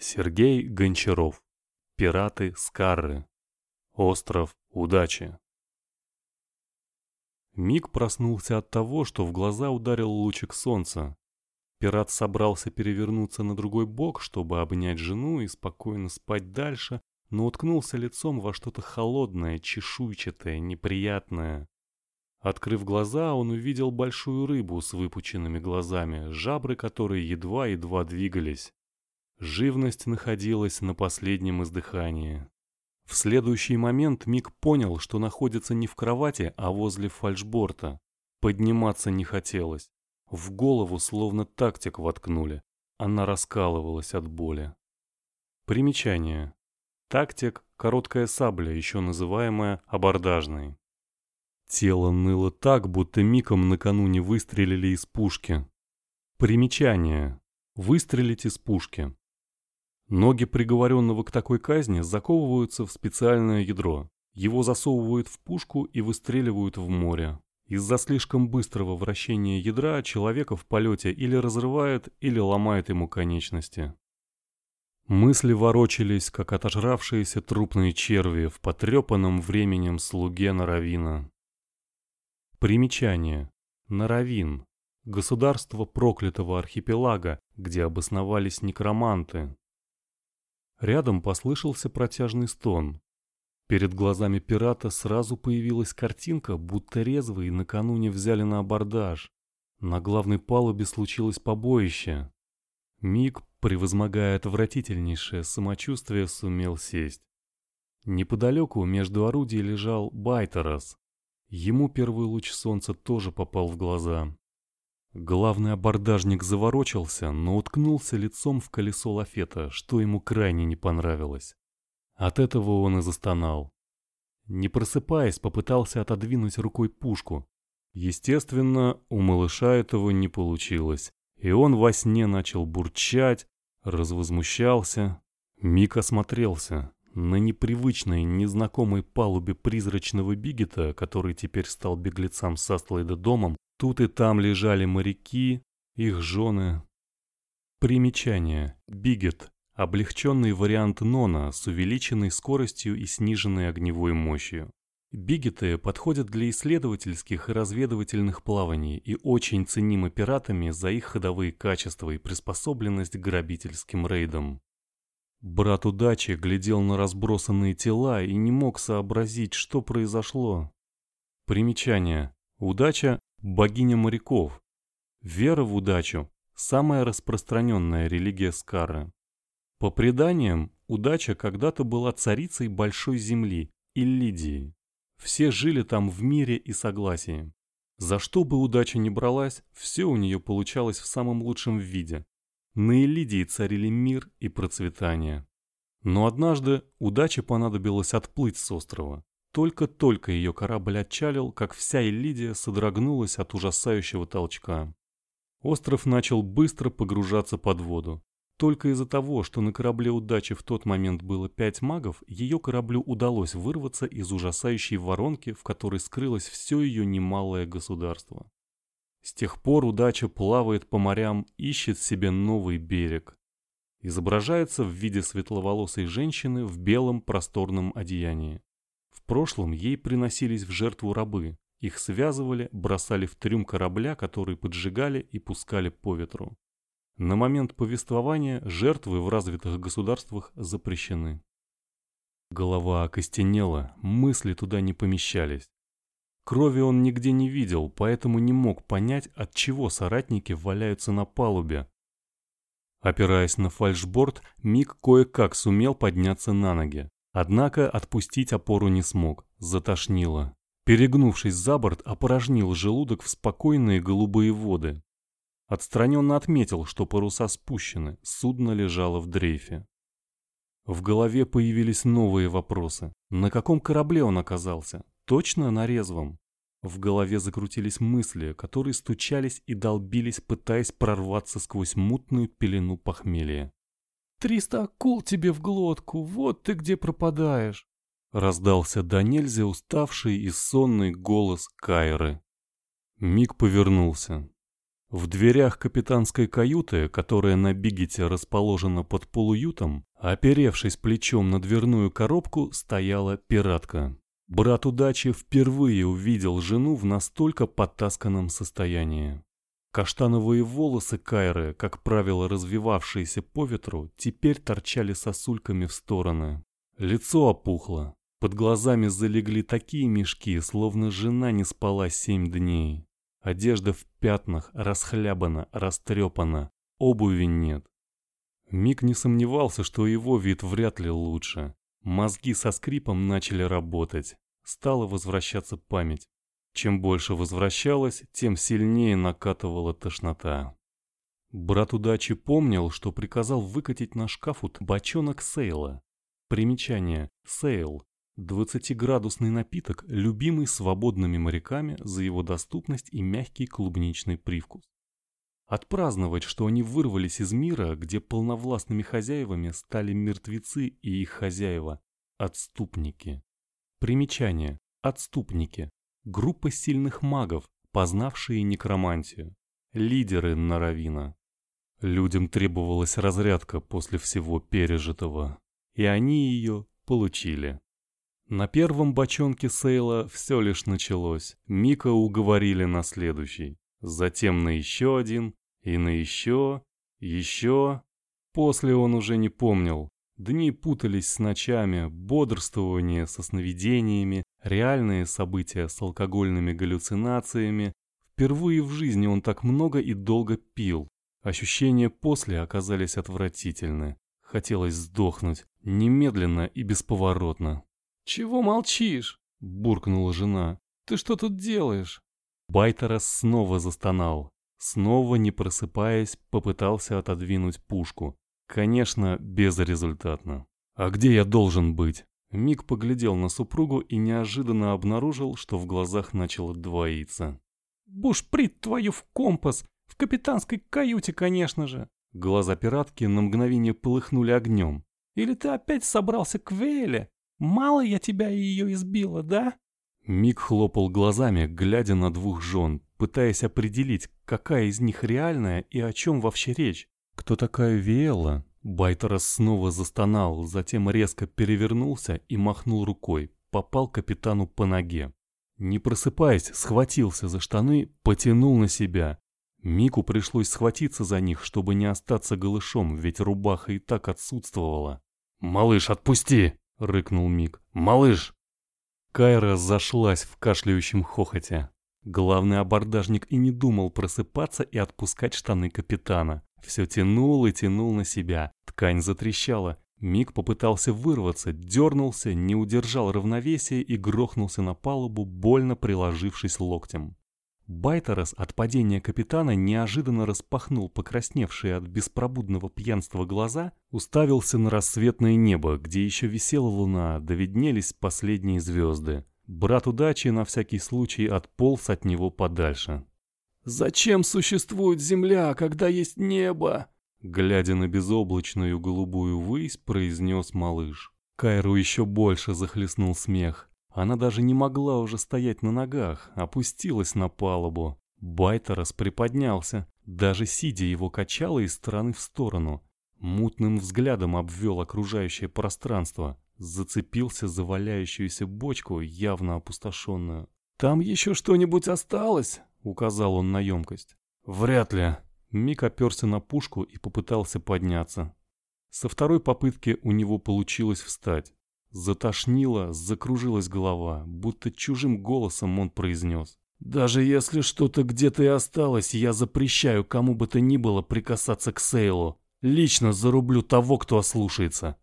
Сергей Гончаров. Пираты Скарры. Остров удачи. Миг проснулся от того, что в глаза ударил лучик солнца. Пират собрался перевернуться на другой бок, чтобы обнять жену и спокойно спать дальше, но уткнулся лицом во что-то холодное, чешуйчатое, неприятное. Открыв глаза, он увидел большую рыбу с выпученными глазами, жабры которой едва-едва двигались. Живность находилась на последнем издыхании. В следующий момент Мик понял, что находится не в кровати, а возле фальшборта. Подниматься не хотелось. В голову словно тактик воткнули. Она раскалывалась от боли. Примечание. Тактик – короткая сабля, еще называемая абордажной. Тело ныло так, будто Миком накануне выстрелили из пушки. Примечание. Выстрелить из пушки. Ноги приговоренного к такой казни заковываются в специальное ядро. Его засовывают в пушку и выстреливают в море. Из-за слишком быстрого вращения ядра человека в полете или разрывает, или ломает ему конечности. Мысли ворочались, как отожравшиеся трупные черви в потрепанном временем слуге Наравина. Примечание. Наравин. Государство проклятого архипелага, где обосновались некроманты, Рядом послышался протяжный стон. Перед глазами пирата сразу появилась картинка, будто резвые накануне взяли на абордаж. На главной палубе случилось побоище. Миг, превозмогая отвратительнейшее самочувствие, сумел сесть. Неподалеку между орудий лежал Байтерас. Ему первый луч солнца тоже попал в глаза. Главный абордажник заворочился, но уткнулся лицом в колесо лафета, что ему крайне не понравилось. От этого он и застонал. Не просыпаясь, попытался отодвинуть рукой пушку. Естественно, у малыша этого не получилось, и он во сне начал бурчать, развозмущался. Мик осмотрелся. На непривычной, незнакомой палубе призрачного бигета, который теперь стал беглецам с Астлайда домом, Тут и там лежали моряки, их жены. Примечание. Бигет. Облегченный вариант Нона с увеличенной скоростью и сниженной огневой мощью. Бигеты подходят для исследовательских и разведывательных плаваний и очень ценимы пиратами за их ходовые качества и приспособленность к грабительским рейдам. Брат удачи глядел на разбросанные тела и не мог сообразить, что произошло. Примечание. Удача богиня моряков. Вера в удачу – самая распространенная религия Скары. По преданиям, удача когда-то была царицей большой земли – Иллидии. Все жили там в мире и согласии. За что бы удача ни бралась, все у нее получалось в самом лучшем виде. На Иллидии царили мир и процветание. Но однажды удаче понадобилось отплыть с острова. Только-только ее корабль отчалил, как вся Элидия содрогнулась от ужасающего толчка. Остров начал быстро погружаться под воду. Только из-за того, что на корабле удачи в тот момент было пять магов, ее кораблю удалось вырваться из ужасающей воронки, в которой скрылось все ее немалое государство. С тех пор удача плавает по морям, ищет себе новый берег. Изображается в виде светловолосой женщины в белом просторном одеянии прошлом ей приносились в жертву рабы. Их связывали, бросали в трюм корабля, который поджигали и пускали по ветру. На момент повествования жертвы в развитых государствах запрещены. Голова окостенела, мысли туда не помещались. Крови он нигде не видел, поэтому не мог понять, от чего соратники валяются на палубе. Опираясь на фальшборд, Мик кое-как сумел подняться на ноги. Однако отпустить опору не смог, затошнило. Перегнувшись за борт, опорожнил желудок в спокойные голубые воды. Отстраненно отметил, что паруса спущены, судно лежало в дрейфе. В голове появились новые вопросы. На каком корабле он оказался? Точно на резвом? В голове закрутились мысли, которые стучались и долбились, пытаясь прорваться сквозь мутную пелену похмелья. Триста акул тебе в глотку, вот ты где пропадаешь!» Раздался до нельзя уставший и сонный голос Кайры. Миг повернулся. В дверях капитанской каюты, которая на Бигете расположена под полуютом, оперевшись плечом на дверную коробку, стояла пиратка. Брат удачи впервые увидел жену в настолько потасканном состоянии. Каштановые волосы Кайры, как правило развивавшиеся по ветру, теперь торчали сосульками в стороны. Лицо опухло, под глазами залегли такие мешки, словно жена не спала семь дней. Одежда в пятнах, расхлябана, растрепана, обуви нет. Мик не сомневался, что его вид вряд ли лучше. Мозги со скрипом начали работать. Стала возвращаться память. Чем больше возвращалась, тем сильнее накатывала тошнота. Брат удачи помнил, что приказал выкатить на шкафут бочонок сейла. Примечание. Сейл 20-градусный напиток, любимый свободными моряками за его доступность и мягкий клубничный привкус. Отпраздновать, что они вырвались из мира, где полновластными хозяевами стали мертвецы и их хозяева, отступники. Примечание. Отступники. Группа сильных магов, познавшие некромантию. Лидеры Наравина. Людям требовалась разрядка после всего пережитого, и они ее получили. На первом бочонке Сейла все лишь началось. Мика уговорили на следующий. Затем на еще один, и на еще, еще. После он уже не помнил. Дни путались с ночами, бодрствование со сновидениями, реальные события с алкогольными галлюцинациями. Впервые в жизни он так много и долго пил. Ощущения после оказались отвратительны. Хотелось сдохнуть, немедленно и бесповоротно. «Чего молчишь?» — буркнула жена. «Ты что тут делаешь?» Байтерас снова застонал. Снова, не просыпаясь, попытался отодвинуть пушку. Конечно, безрезультатно. «А где я должен быть?» Мик поглядел на супругу и неожиданно обнаружил, что в глазах начало двоиться. «Бушприт твою в компас! В капитанской каюте, конечно же!» Глаза пиратки на мгновение полыхнули огнем. «Или ты опять собрался к Вейле? Мало я тебя и ее избила, да?» Мик хлопал глазами, глядя на двух жен, пытаясь определить, какая из них реальная и о чем вообще речь. Кто такая Виэла? Байтерас снова застонал, затем резко перевернулся и махнул рукой, попал капитану по ноге. Не просыпаясь, схватился за штаны, потянул на себя. Мику пришлось схватиться за них, чтобы не остаться голышом, ведь рубаха и так отсутствовала. «Малыш, отпусти!» — рыкнул Мик. «Малыш!» Кайра зашлась в кашляющем хохоте. Главный абордажник и не думал просыпаться и отпускать штаны капитана. Все тянул и тянул на себя. Ткань затрещала. Мик попытался вырваться, дернулся, не удержал равновесия и грохнулся на палубу, больно приложившись локтем. Байтерос от падения капитана неожиданно распахнул покрасневшие от беспробудного пьянства глаза, уставился на рассветное небо, где еще висела луна, да виднелись последние звезды. Брат удачи на всякий случай отполз от него подальше. «Зачем существует земля, когда есть небо?» Глядя на безоблачную голубую высь, произнес малыш. Кайру еще больше захлестнул смех. Она даже не могла уже стоять на ногах, опустилась на палубу. Байтерас приподнялся, даже сидя его качало из стороны в сторону. Мутным взглядом обвел окружающее пространство, зацепился за валяющуюся бочку, явно опустошенную. «Там еще что-нибудь осталось?» — указал он на емкость. «Вряд ли». Мик оперся на пушку и попытался подняться. Со второй попытки у него получилось встать. Затошнило, закружилась голова, будто чужим голосом он произнес. «Даже если что-то где-то и осталось, я запрещаю кому бы то ни было прикасаться к Сейлу. Лично зарублю того, кто ослушается».